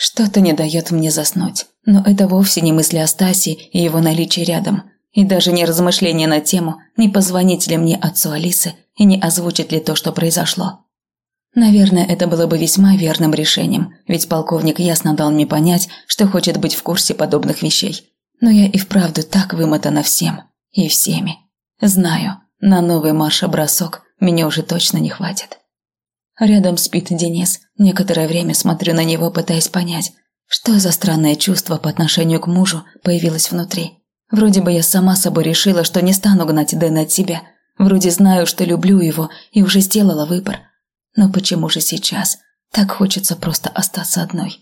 Что-то не дает мне заснуть. Но это вовсе не мысли о Стасе и его наличии рядом. И даже не размышления на тему, не позвонить ли мне отцу Алисы и не озвучить ли то, что произошло. Наверное, это было бы весьма верным решением, ведь полковник ясно дал мне понять, что хочет быть в курсе подобных вещей. Но я и вправду так вымотана всем и всеми. Знаю, на новый марш-бросок меня уже точно не хватит. Рядом спит Денис. Некоторое время смотрю на него, пытаясь понять, что за странное чувство по отношению к мужу появилось внутри. Вроде бы я сама собой решила, что не стану гнать Дэна от себя. Вроде знаю, что люблю его и уже сделала выбор. Но почему же сейчас так хочется просто остаться одной?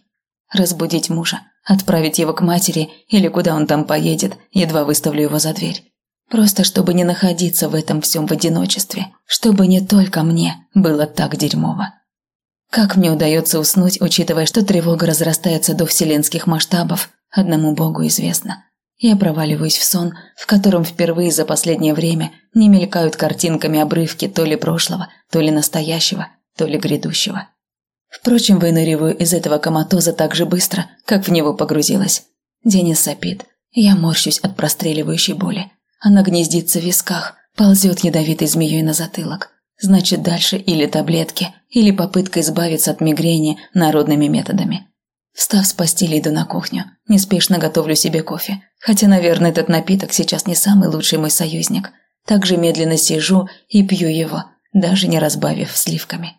Разбудить мужа, отправить его к матери или куда он там поедет, едва выставлю его за дверь. Просто чтобы не находиться в этом всем в одиночестве, чтобы не только мне было так дерьмово. Как мне удается уснуть, учитывая, что тревога разрастается до вселенских масштабов, одному Богу известно. Я проваливаюсь в сон, в котором впервые за последнее время не мелькают картинками обрывки то ли прошлого, то ли настоящего, то ли грядущего. Впрочем, выныриваю из этого коматоза так же быстро, как в него погрузилась. Денис сопит. Я морщусь от простреливающей боли. Она гнездится в висках, ползет ядовитой змеей на затылок. Значит, дальше или таблетки, или попытка избавиться от мигрени народными методами. Встав с постели, иду на кухню. Неспешно готовлю себе кофе. Хотя, наверное, этот напиток сейчас не самый лучший мой союзник. Также медленно сижу и пью его, даже не разбавив сливками.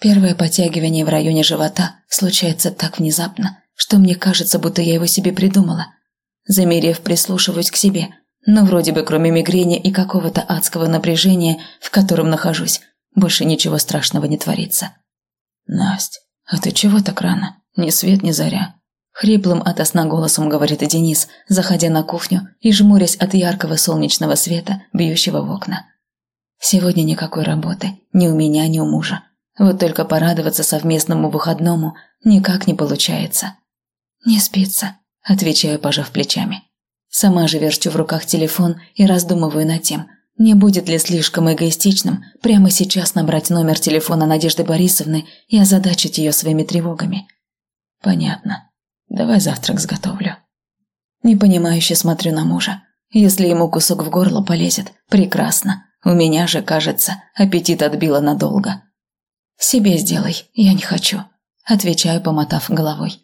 Первое подтягивание в районе живота случается так внезапно, что мне кажется, будто я его себе придумала. Замерев, прислушиваюсь к себе – но вроде бы кроме мигрени и какого-то адского напряжения, в котором нахожусь, больше ничего страшного не творится. «Насть, а ты чего так рано? Ни свет, ни заря». Хриплым от голосом говорит Денис, заходя на кухню и жмурясь от яркого солнечного света, бьющего в окна. «Сегодня никакой работы, ни у меня, ни у мужа. Вот только порадоваться совместному выходному никак не получается». «Не спится», – отвечаю, пожав плечами. Сама же верчу в руках телефон и раздумываю над тем, не будет ли слишком эгоистичным прямо сейчас набрать номер телефона Надежды Борисовны и озадачить ее своими тревогами. Понятно. Давай завтрак сготовлю. Непонимающе смотрю на мужа. Если ему кусок в горло полезет, прекрасно. У меня же, кажется, аппетит отбило надолго. «Себе сделай, я не хочу», – отвечаю, помотав головой.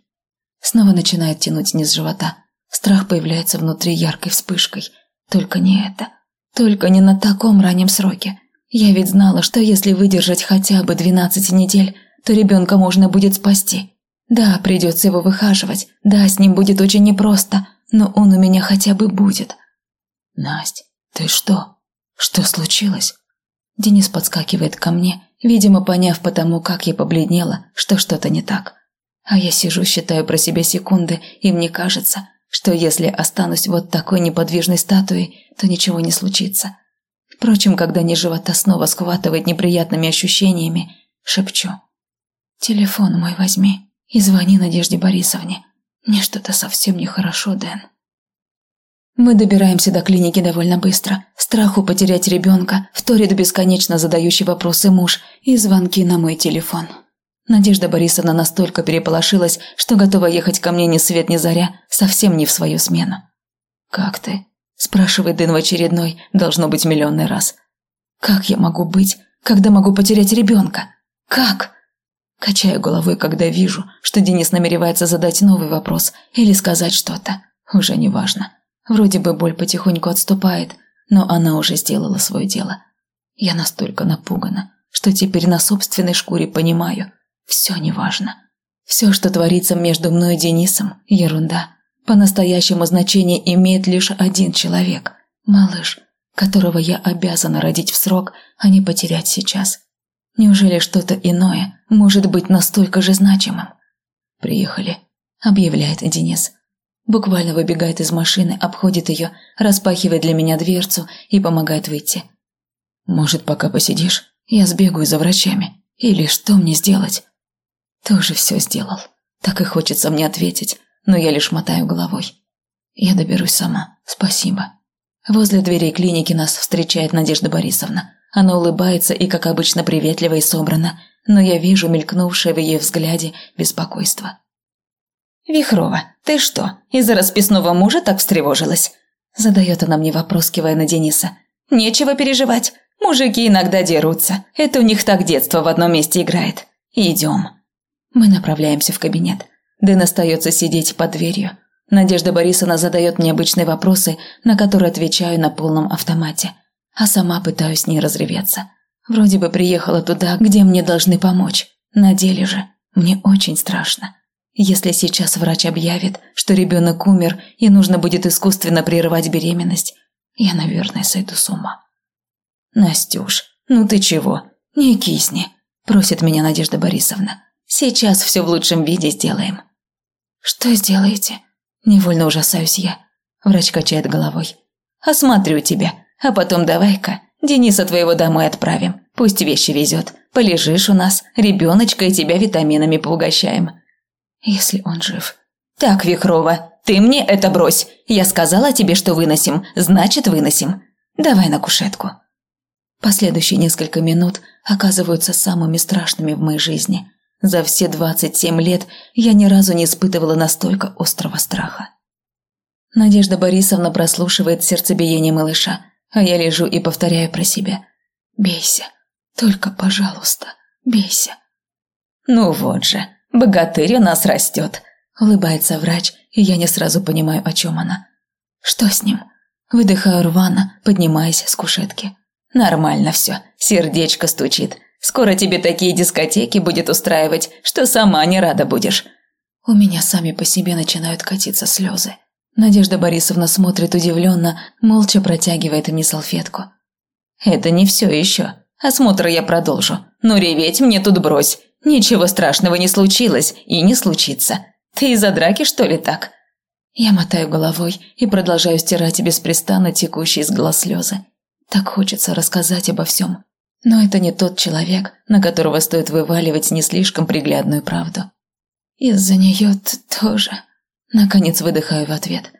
Снова начинает тянуть низ живота – Страх появляется внутри яркой вспышкой. Только не это. Только не на таком раннем сроке. Я ведь знала, что если выдержать хотя бы 12 недель, то ребенка можно будет спасти. Да, придется его выхаживать. Да, с ним будет очень непросто, но он у меня хотя бы будет. Насть, ты что? Что случилось? Денис подскакивает ко мне, видимо, поняв потому, как я побледнела, что что-то не так. А я сижу, считаю про себя секунды, и мне кажется, что если останусь вот такой неподвижной статуей, то ничего не случится. Впрочем, когда низ живота снова схватывает неприятными ощущениями, шепчу. «Телефон мой возьми и звони Надежде Борисовне. Мне что-то совсем нехорошо, Дэн». Мы добираемся до клиники довольно быстро. Страху потерять ребенка, вторит бесконечно задающий вопросы муж и звонки на мой телефон. Надежда Борисовна настолько переполошилась, что готова ехать ко мне ни свет ни заря, совсем не в свою смену. «Как ты?» – спрашивает Дэн в очередной, должно быть миллионный раз. «Как я могу быть, когда могу потерять ребенка? Как?» Качаю головой, когда вижу, что Денис намеревается задать новый вопрос или сказать что-то. Уже не важно. Вроде бы боль потихоньку отступает, но она уже сделала свое дело. Я настолько напугана, что теперь на собственной шкуре понимаю – все неважно. Все, что творится между мной и Денисом – ерунда. По-настоящему значение имеет лишь один человек – малыш, которого я обязана родить в срок, а не потерять сейчас. Неужели что-то иное может быть настолько же значимым? «Приехали», – объявляет Денис. Буквально выбегает из машины, обходит ее, распахивает для меня дверцу и помогает выйти. «Может, пока посидишь? Я сбегаю за врачами. Или что мне сделать?» Тоже все сделал. Так и хочется мне ответить, но я лишь мотаю головой. Я доберусь сама. Спасибо. Возле дверей клиники нас встречает Надежда Борисовна. Она улыбается и, как обычно, приветлива и собрана, но я вижу мелькнувшее в ее взгляде беспокойство. «Вихрова, ты что, из-за расписного мужа так встревожилась?» Задает она мне вопрос, кивая на Дениса. «Нечего переживать. Мужики иногда дерутся. Это у них так детство в одном месте играет. Идем». Мы направляемся в кабинет. Дэн остается сидеть под дверью. Надежда Борисовна задает мне обычные вопросы, на которые отвечаю на полном автомате. А сама пытаюсь не разреветься. Вроде бы приехала туда, где мне должны помочь. На деле же мне очень страшно. Если сейчас врач объявит, что ребенок умер и нужно будет искусственно прерывать беременность, я, наверное, сойду с ума. «Настюш, ну ты чего? Не кисни», – просит меня Надежда Борисовна. «Сейчас все в лучшем виде сделаем». «Что сделаете?» Невольно ужасаюсь я. Врач качает головой. «Осмотрю тебя, а потом давай-ка Дениса твоего домой отправим. Пусть вещи везет. Полежишь у нас, ребеночка и тебя витаминами поугощаем. Если он жив. Так, Вихрова, ты мне это брось. Я сказала тебе, что выносим, значит выносим. Давай на кушетку. Последующие несколько минут оказываются самыми страшными в моей жизни. За все 27 лет я ни разу не испытывала настолько острого страха. Надежда Борисовна прослушивает сердцебиение малыша, а я лежу и повторяю про себя. «Бейся, только, пожалуйста, бейся». «Ну вот же, богатырь у нас растет», – улыбается врач, и я не сразу понимаю, о чем она. «Что с ним?» Выдыхаю рвано, поднимаясь с кушетки. «Нормально все, сердечко стучит. Скоро тебе такие дискотеки будет устраивать, что сама не рада будешь». У меня сами по себе начинают катиться слезы. Надежда Борисовна смотрит удивленно, молча протягивает мне салфетку. «Это не все еще. Осмотр я продолжу. Но реветь мне тут брось. Ничего страшного не случилось и не случится. Ты из-за драки, что ли, так?» Я мотаю головой и продолжаю стирать беспрестанно текущие из глаз слезы. Так хочется рассказать обо всем. Но это не тот человек, на которого стоит вываливать не слишком приглядную правду. Из-за нее тоже. Наконец выдыхаю в ответ.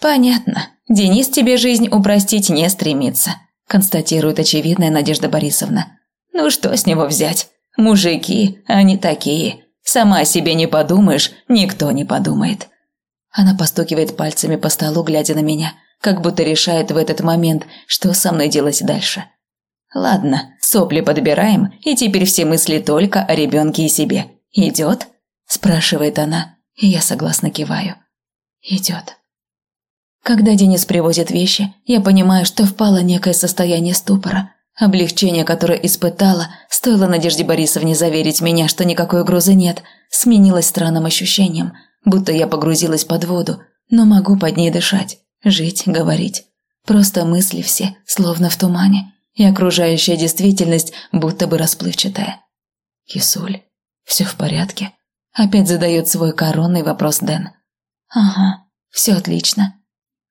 «Понятно. Денис тебе жизнь упростить не стремится», констатирует очевидная Надежда Борисовна. «Ну что с него взять? Мужики, они такие. Сама себе не подумаешь, никто не подумает». Она постукивает пальцами по столу, глядя на меня, как будто решает в этот момент, что со мной делать дальше. «Ладно, сопли подбираем, и теперь все мысли только о ребенке и себе. Идет?» – спрашивает она, и я согласно киваю. «Идет». Когда Денис привозит вещи, я понимаю, что впало некое состояние ступора. Облегчение, которое испытала, стоило Надежде Борисовне заверить меня, что никакой угрозы нет, сменилось странным ощущением, будто я погрузилась под воду, но могу под ней дышать, жить, говорить. Просто мысли все, словно в тумане, и окружающая действительность будто бы расплывчатая. «Кисуль, все в порядке?» Опять задает свой коронный вопрос Дэн. «Ага, все отлично».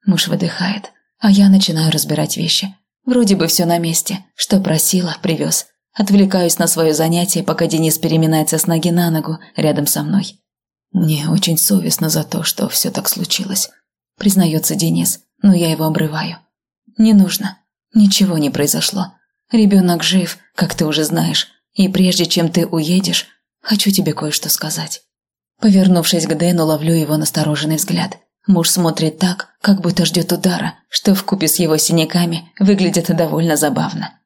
Муж выдыхает, а я начинаю разбирать вещи. Вроде бы все на месте, что просила, привез. Отвлекаюсь на свое занятие, пока Денис переминается с ноги на ногу рядом со мной. Мне очень совестно за то, что все так случилось. Признается Денис, но я его обрываю. Не нужно. Ничего не произошло. Ребенок жив, как ты уже знаешь. И прежде чем ты уедешь, Хочу тебе кое-что сказать». Повернувшись к Дэну, ловлю его настороженный взгляд. Муж смотрит так, как будто ждет удара, что вкупе с его синяками выглядит довольно забавно.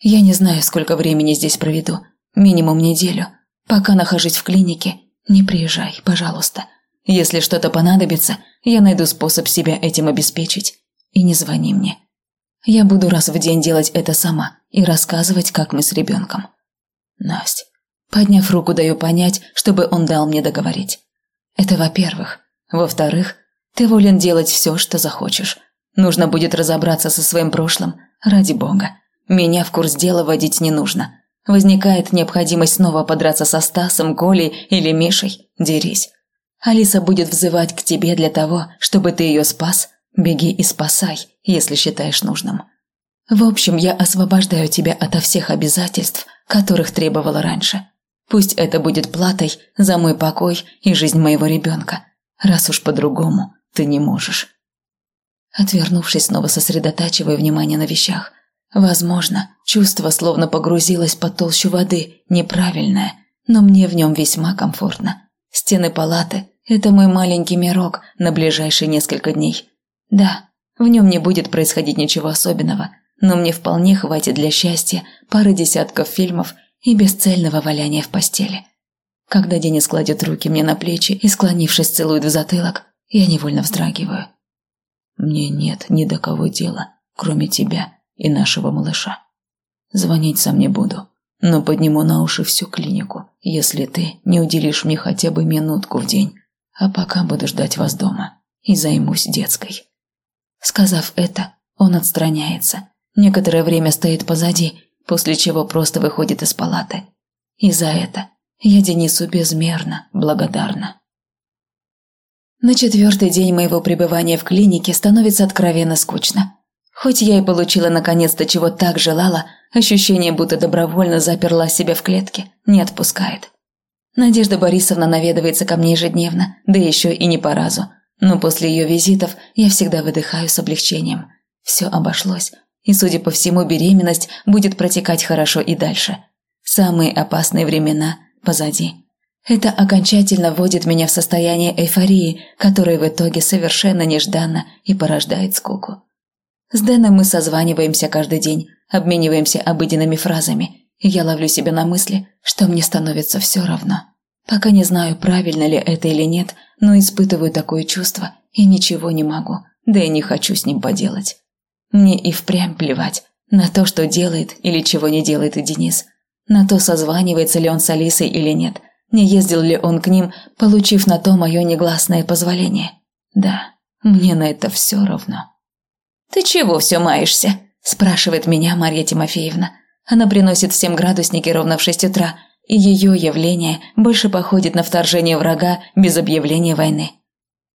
«Я не знаю, сколько времени здесь проведу. Минимум неделю. Пока нахожусь в клинике, не приезжай, пожалуйста. Если что-то понадобится, я найду способ себя этим обеспечить. И не звони мне. Я буду раз в день делать это сама и рассказывать, как мы с ребенком. Настя, Подняв руку, даю понять, чтобы он дал мне договорить. Это во-первых. Во-вторых, ты волен делать все, что захочешь. Нужно будет разобраться со своим прошлым. Ради бога. Меня в курс дела водить не нужно. Возникает необходимость снова подраться со Стасом, Колей или Мишей. Дерись. Алиса будет взывать к тебе для того, чтобы ты ее спас. Беги и спасай, если считаешь нужным. В общем, я освобождаю тебя ото всех обязательств, которых требовала раньше. Пусть это будет платой за мой покой и жизнь моего ребенка, раз уж по-другому ты не можешь. Отвернувшись, снова сосредотачивая внимание на вещах. Возможно, чувство словно погрузилось под толщу воды, неправильное, но мне в нем весьма комфортно. Стены палаты Это мой маленький мирок на ближайшие несколько дней. Да, в нем не будет происходить ничего особенного, но мне вполне хватит для счастья пары десятков фильмов и бесцельного валяния в постели. Когда Денис кладет руки мне на плечи и, склонившись, целует в затылок, я невольно вздрагиваю. Мне нет ни до кого дела, кроме тебя и нашего малыша. Звонить сам не буду, но подниму на уши всю клинику, если ты не уделишь мне хотя бы минутку в день, а пока буду ждать вас дома и займусь детской. Сказав это, он отстраняется. Некоторое время стоит позади, после чего просто выходит из палаты. И за это я Денису безмерно благодарна. На четвертый день моего пребывания в клинике становится откровенно скучно. Хоть я и получила наконец-то чего так желала, ощущение, будто добровольно заперла себя в клетке, не отпускает. Надежда Борисовна наведывается ко мне ежедневно, да еще и не по разу. Но после ее визитов я всегда выдыхаю с облегчением. Все обошлось, и, судя по всему, беременность будет протекать хорошо и дальше. Самые опасные времена позади. Это окончательно вводит меня в состояние эйфории, которое в итоге совершенно нежданно и порождает скуку. С Дэном мы созваниваемся каждый день, обмениваемся обыденными фразами, и я ловлю себя на мысли, что мне становится все равно. Пока не знаю, правильно ли это или нет, но испытываю такое чувство и ничего не могу, да и не хочу с ним поделать. Мне и впрямь плевать на то, что делает или чего не делает Денис, на то, созванивается ли он с Алисой или нет, не ездил ли он к ним, получив на то мое негласное позволение. Да, мне на это все равно. «Ты чего все маешься?» – спрашивает меня Марья Тимофеевна. Она приносит всем градусники ровно в шесть утра, и ее явление больше походит на вторжение врага без объявления войны.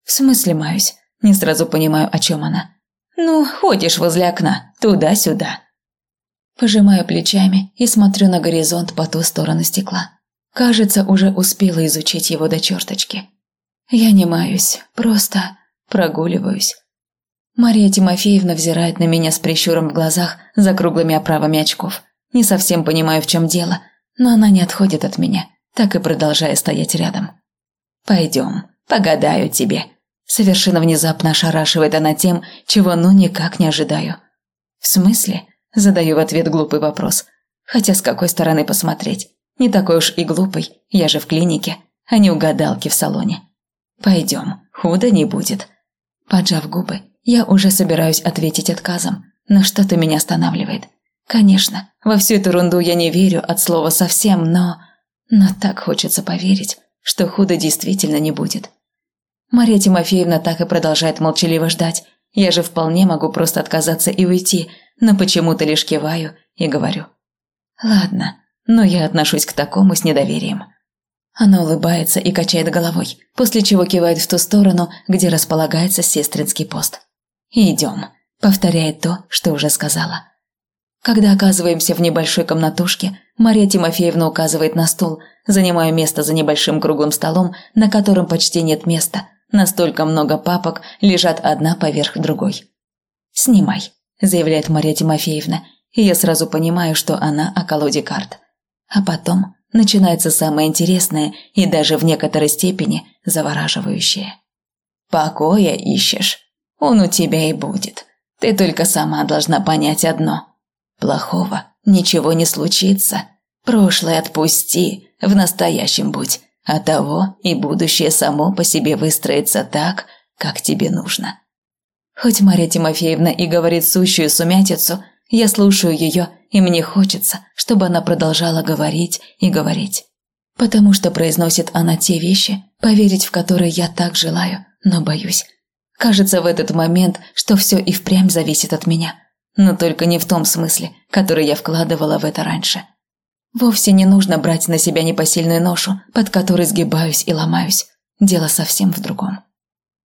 В смысле маюсь? Не сразу понимаю, о чем она. «Ну, ходишь возле окна, туда-сюда». Пожимаю плечами и смотрю на горизонт по ту сторону стекла. Кажется, уже успела изучить его до черточки. Я не маюсь, просто прогуливаюсь. Мария Тимофеевна взирает на меня с прищуром в глазах за круглыми оправами очков. Не совсем понимаю, в чем дело, но она не отходит от меня, так и продолжая стоять рядом. «Пойдем, погадаю тебе», Совершенно внезапно ошарашивает она тем, чего ну никак не ожидаю. «В смысле?» – задаю в ответ глупый вопрос. Хотя с какой стороны посмотреть? Не такой уж и глупый, я же в клинике, а не у гадалки в салоне. «Пойдем, худо не будет». Поджав губы, я уже собираюсь ответить отказом, но что-то меня останавливает. Конечно, во всю эту ерунду я не верю от слова совсем, но... Но так хочется поверить, что худо действительно не будет. Мария Тимофеевна так и продолжает молчаливо ждать. Я же вполне могу просто отказаться и уйти, но почему-то лишь киваю и говорю. «Ладно, но я отношусь к такому с недоверием». Она улыбается и качает головой, после чего кивает в ту сторону, где располагается сестринский пост. «Идем», – повторяет то, что уже сказала. Когда оказываемся в небольшой комнатушке, Мария Тимофеевна указывает на стул, занимая место за небольшим круглым столом, на котором почти нет места, Настолько много папок лежат одна поверх другой. «Снимай», – заявляет Мария Тимофеевна, и я сразу понимаю, что она о колоде карт. А потом начинается самое интересное и даже в некоторой степени завораживающее. «Покоя ищешь? Он у тебя и будет. Ты только сама должна понять одно. Плохого ничего не случится. Прошлое отпусти, в настоящем будь а того и будущее само по себе выстроится так, как тебе нужно. Хоть Мария Тимофеевна и говорит сущую сумятицу, я слушаю ее, и мне хочется, чтобы она продолжала говорить и говорить. Потому что произносит она те вещи, поверить в которые я так желаю, но боюсь. Кажется в этот момент, что все и впрямь зависит от меня, но только не в том смысле, который я вкладывала в это раньше. Вовсе не нужно брать на себя непосильную ношу, под которой сгибаюсь и ломаюсь. Дело совсем в другом.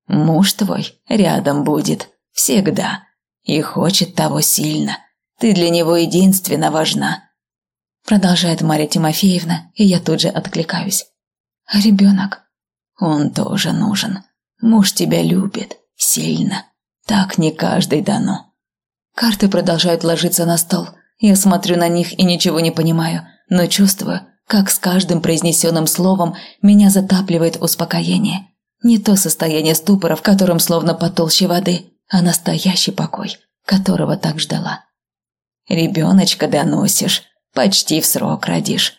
Муж твой рядом будет. Всегда. И хочет того сильно. Ты для него единственно важна. Продолжает Марья Тимофеевна, и я тут же откликаюсь. Ребенок? Он тоже нужен. Муж тебя любит. Сильно. Так не каждый дано. Карты продолжают ложиться на стол. Я смотрю на них и ничего не понимаю но чувствую, как с каждым произнесенным словом меня затапливает успокоение. Не то состояние ступора, в котором словно по толще воды, а настоящий покой, которого так ждала. «Ребеночка доносишь, почти в срок родишь».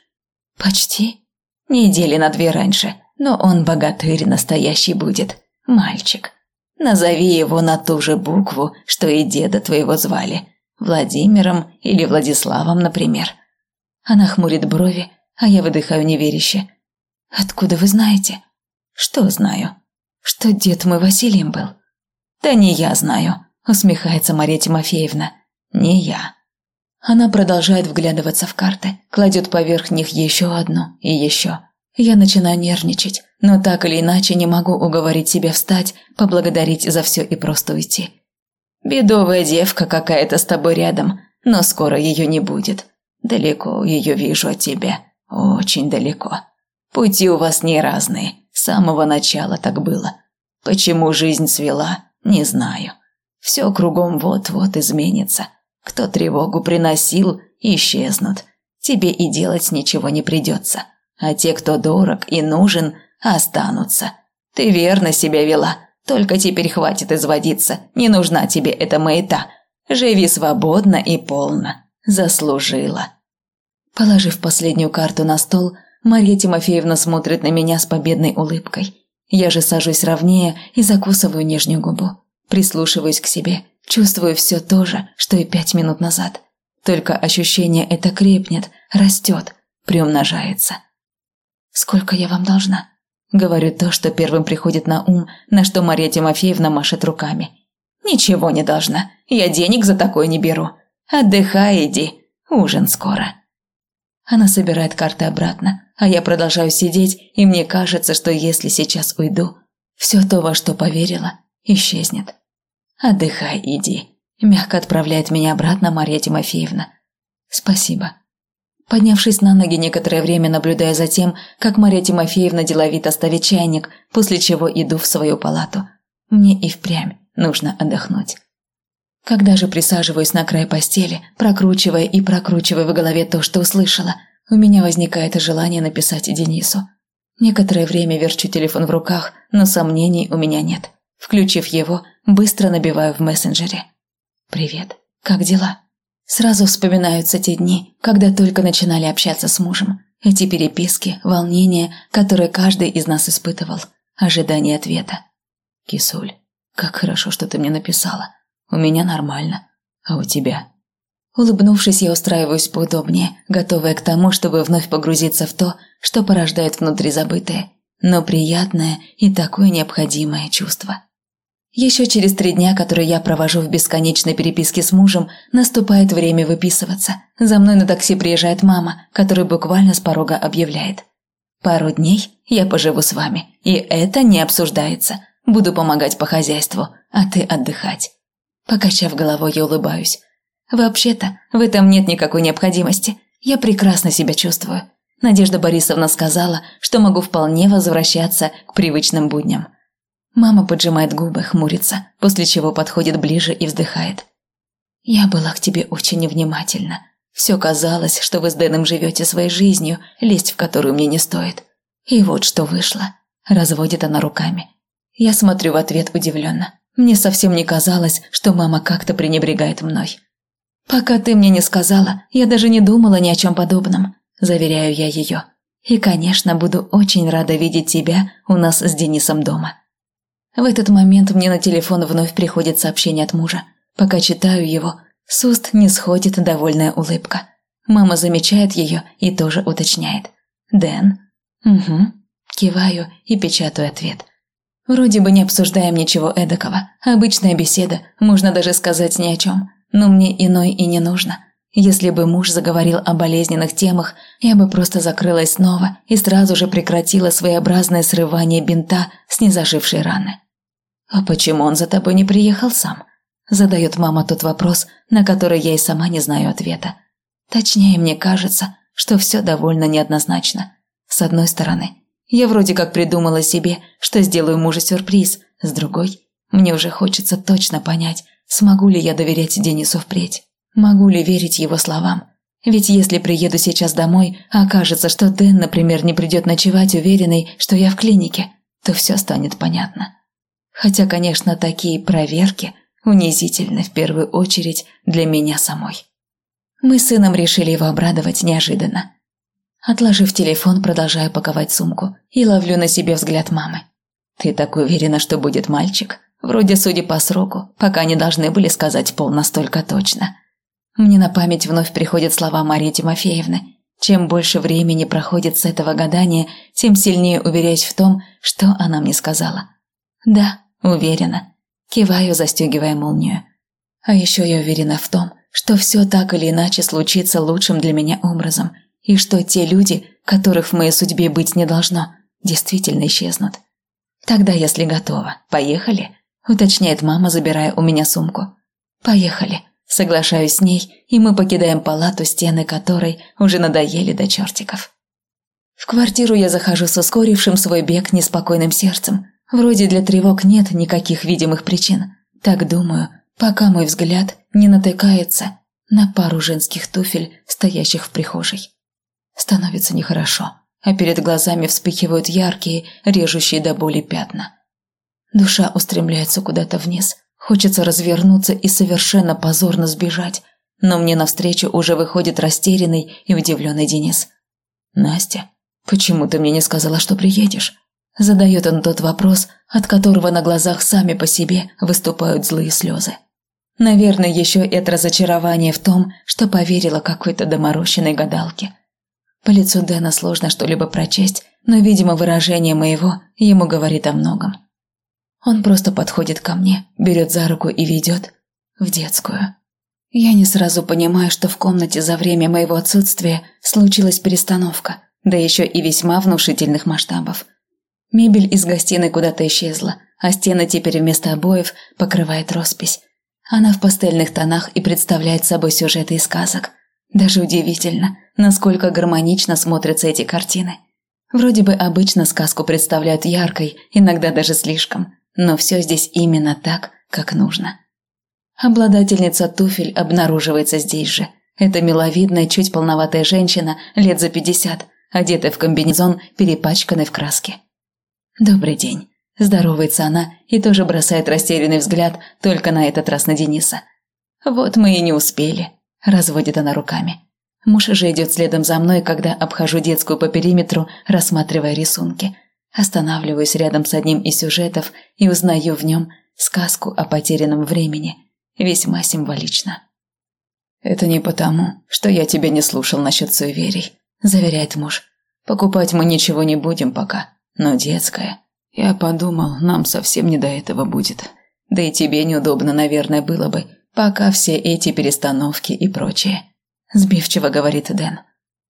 «Почти?» «Недели на две раньше, но он богатырь настоящий будет, мальчик. Назови его на ту же букву, что и деда твоего звали, Владимиром или Владиславом, например». Она хмурит брови, а я выдыхаю неверяще. «Откуда вы знаете?» «Что знаю?» «Что дед мой Василием был?» «Да не я знаю», – усмехается Мария Тимофеевна. «Не я». Она продолжает вглядываться в карты, кладет поверх них еще одну и еще. Я начинаю нервничать, но так или иначе не могу уговорить себя встать, поблагодарить за все и просто уйти. «Бедовая девка какая-то с тобой рядом, но скоро ее не будет. Далеко ее вижу от тебя, очень далеко. Пути у вас не разные, с самого начала так было. Почему жизнь свела, не знаю. Все кругом вот-вот изменится. Кто тревогу приносил, исчезнут. Тебе и делать ничего не придется. А те, кто дорог и нужен, останутся. Ты верно себя вела, только теперь хватит изводиться, не нужна тебе эта маята. Живи свободно и полно. Заслужила. Положив последнюю карту на стол, Марья Тимофеевна смотрит на меня с победной улыбкой. Я же сажусь ровнее и закусываю нижнюю губу. Прислушиваюсь к себе, чувствую все то же, что и пять минут назад. Только ощущение это крепнет, растет, приумножается. «Сколько я вам должна?» Говорю то, что первым приходит на ум, на что Мария Тимофеевна машет руками. «Ничего не должна. Я денег за такое не беру. Отдыхай, иди. Ужин скоро». Она собирает карты обратно, а я продолжаю сидеть, и мне кажется, что если сейчас уйду, все то, во что поверила, исчезнет. «Отдыхай, иди», – мягко отправляет меня обратно Марья Тимофеевна. «Спасибо». Поднявшись на ноги, некоторое время наблюдая за тем, как Мария Тимофеевна деловито ставит чайник, после чего иду в свою палату. Мне и впрямь нужно отдохнуть. Когда же присаживаюсь на край постели, прокручивая и прокручивая в голове то, что услышала, у меня возникает желание написать Денису. Некоторое время верчу телефон в руках, но сомнений у меня нет. Включив его, быстро набиваю в мессенджере. «Привет. Как дела?» Сразу вспоминаются те дни, когда только начинали общаться с мужем. Эти переписки, волнения, которые каждый из нас испытывал. Ожидание ответа. «Кисуль, как хорошо, что ты мне написала. У меня нормально. А у тебя?» Улыбнувшись, я устраиваюсь поудобнее, готовая к тому, чтобы вновь погрузиться в то, что порождает внутри забытое, но приятное и такое необходимое чувство. Еще через три дня, которые я провожу в бесконечной переписке с мужем, наступает время выписываться. За мной на такси приезжает мама, которая буквально с порога объявляет. «Пару дней я поживу с вами, и это не обсуждается. Буду помогать по хозяйству, а ты отдыхать». Покачав головой, я улыбаюсь. «Вообще-то, в этом нет никакой необходимости. Я прекрасно себя чувствую. Надежда Борисовна сказала, что могу вполне возвращаться к привычным будням». Мама поджимает губы, хмурится, после чего подходит ближе и вздыхает. «Я была к тебе очень невнимательна. Все казалось, что вы с Дэном живете своей жизнью, лезть в которую мне не стоит. И вот что вышло». Разводит она руками. Я смотрю в ответ удивленно. Мне совсем не казалось, что мама как-то пренебрегает мной. «Пока ты мне не сказала, я даже не думала ни о чем подобном», – заверяю я ее. «И, конечно, буду очень рада видеть тебя у нас с Денисом дома». В этот момент мне на телефон вновь приходит сообщение от мужа. Пока читаю его, с уст не сходит довольная улыбка. Мама замечает ее и тоже уточняет. «Дэн?» «Угу». Киваю и печатаю ответ – Вроде бы не обсуждаем ничего эдакого. Обычная беседа, можно даже сказать ни о чем. Но мне иной и не нужно. Если бы муж заговорил о болезненных темах, я бы просто закрылась снова и сразу же прекратила своеобразное срывание бинта с незажившей раны. «А почему он за тобой не приехал сам?» Задает мама тот вопрос, на который я и сама не знаю ответа. Точнее, мне кажется, что все довольно неоднозначно. С одной стороны, я вроде как придумала себе, что сделаю мужу сюрприз. С другой, мне уже хочется точно понять, смогу ли я доверять Денису впредь. Могу ли верить его словам? Ведь если приеду сейчас домой, а окажется, что Дэн, например, не придет ночевать, уверенный, что я в клинике, то все станет понятно. Хотя, конечно, такие проверки унизительны в первую очередь для меня самой. Мы с сыном решили его обрадовать неожиданно. Отложив телефон, продолжаю паковать сумку и ловлю на себе взгляд мамы. «Ты так уверена, что будет мальчик? Вроде, судя по сроку, пока не должны были сказать пол настолько точно». Мне на память вновь приходят слова Марии Тимофеевны. Чем больше времени проходит с этого гадания, тем сильнее уверяюсь в том, что она мне сказала. «Да, уверена». Киваю, застегивая молнию. А еще я уверена в том, что все так или иначе случится лучшим для меня образом, и что те люди, которых в моей судьбе быть не должно, действительно исчезнут. Тогда, если готова, поехали, уточняет мама, забирая у меня сумку. Поехали. Соглашаюсь с ней, и мы покидаем палату, стены которой уже надоели до чертиков. В квартиру я захожу с ускорившим свой бег неспокойным сердцем. Вроде для тревог нет никаких видимых причин. Так думаю, пока мой взгляд не натыкается на пару женских туфель, стоящих в прихожей. Становится нехорошо, а перед глазами вспыхивают яркие, режущие до боли пятна. Душа устремляется куда-то вниз. Хочется развернуться и совершенно позорно сбежать, но мне навстречу уже выходит растерянный и удивленный Денис. «Настя, почему ты мне не сказала, что приедешь?» Задает он тот вопрос, от которого на глазах сами по себе выступают злые слезы. Наверное, еще это разочарование в том, что поверила какой-то доморощенной гадалке. По лицу Дэна сложно что-либо прочесть, но, видимо, выражение моего ему говорит о многом. Он просто подходит ко мне, берет за руку и ведет в детскую. Я не сразу понимаю, что в комнате за время моего отсутствия случилась перестановка, да еще и весьма внушительных масштабов. Мебель из гостиной куда-то исчезла, а стены теперь вместо обоев покрывает роспись. Она в пастельных тонах и представляет собой сюжеты из сказок. Даже удивительно, насколько гармонично смотрятся эти картины. Вроде бы обычно сказку представляют яркой, иногда даже слишком но все здесь именно так, как нужно. Обладательница туфель обнаруживается здесь же. Это миловидная, чуть полноватая женщина, лет за пятьдесят, одетая в комбинезон, перепачканный в краске. «Добрый день», – здоровается она и тоже бросает растерянный взгляд только на этот раз на Дениса. «Вот мы и не успели», – разводит она руками. Муж же идет следом за мной, когда обхожу детскую по периметру, рассматривая рисунки – Останавливаюсь рядом с одним из сюжетов и узнаю в нем сказку о потерянном времени. Весьма символично. «Это не потому, что я тебя не слушал насчет суеверий», – заверяет муж. «Покупать мы ничего не будем пока, но детское. Я подумал, нам совсем не до этого будет. Да и тебе неудобно, наверное, было бы, пока все эти перестановки и прочее», – сбивчиво говорит Дэн.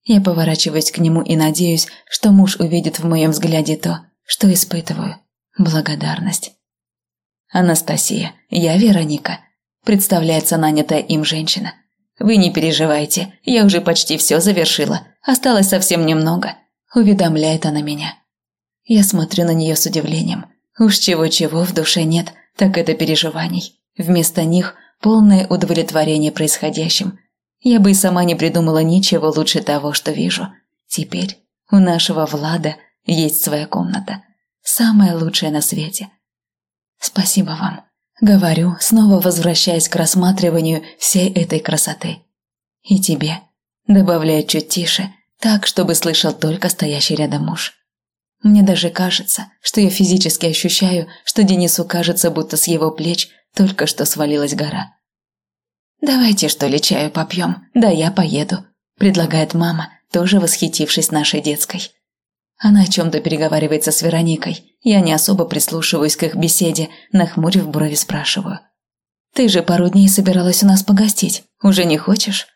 Я поворачиваюсь к нему и надеюсь, что муж увидит в моем взгляде то, что испытываю. Благодарность. «Анастасия, я Вероника», – представляется нанятая им женщина. «Вы не переживайте, я уже почти все завершила, осталось совсем немного», – уведомляет она меня. Я смотрю на нее с удивлением. Уж чего-чего в душе нет, так это переживаний. Вместо них полное удовлетворение происходящим – я бы и сама не придумала ничего лучше того, что вижу. Теперь у нашего Влада есть своя комната. Самая лучшая на свете. Спасибо вам. Говорю, снова возвращаясь к рассматриванию всей этой красоты. И тебе. Добавляю чуть тише, так, чтобы слышал только стоящий рядом муж. Мне даже кажется, что я физически ощущаю, что Денису кажется, будто с его плеч только что свалилась гора. «Давайте, что ли, чаю попьем? Да я поеду», – предлагает мама, тоже восхитившись нашей детской. Она о чем-то переговаривается с Вероникой. Я не особо прислушиваюсь к их беседе, нахмурив брови спрашиваю. «Ты же пару дней собиралась у нас погостить. Уже не хочешь?»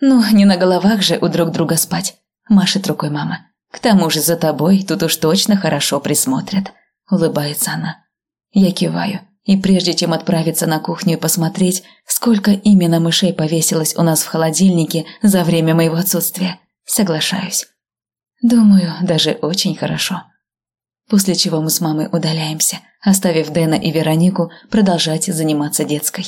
«Ну, не на головах же у друг друга спать», – машет рукой мама. «К тому же за тобой тут уж точно хорошо присмотрят», – улыбается она. Я киваю. И прежде чем отправиться на кухню и посмотреть, сколько именно мышей повесилось у нас в холодильнике за время моего отсутствия, соглашаюсь. Думаю, даже очень хорошо. После чего мы с мамой удаляемся, оставив Дэна и Веронику продолжать заниматься детской.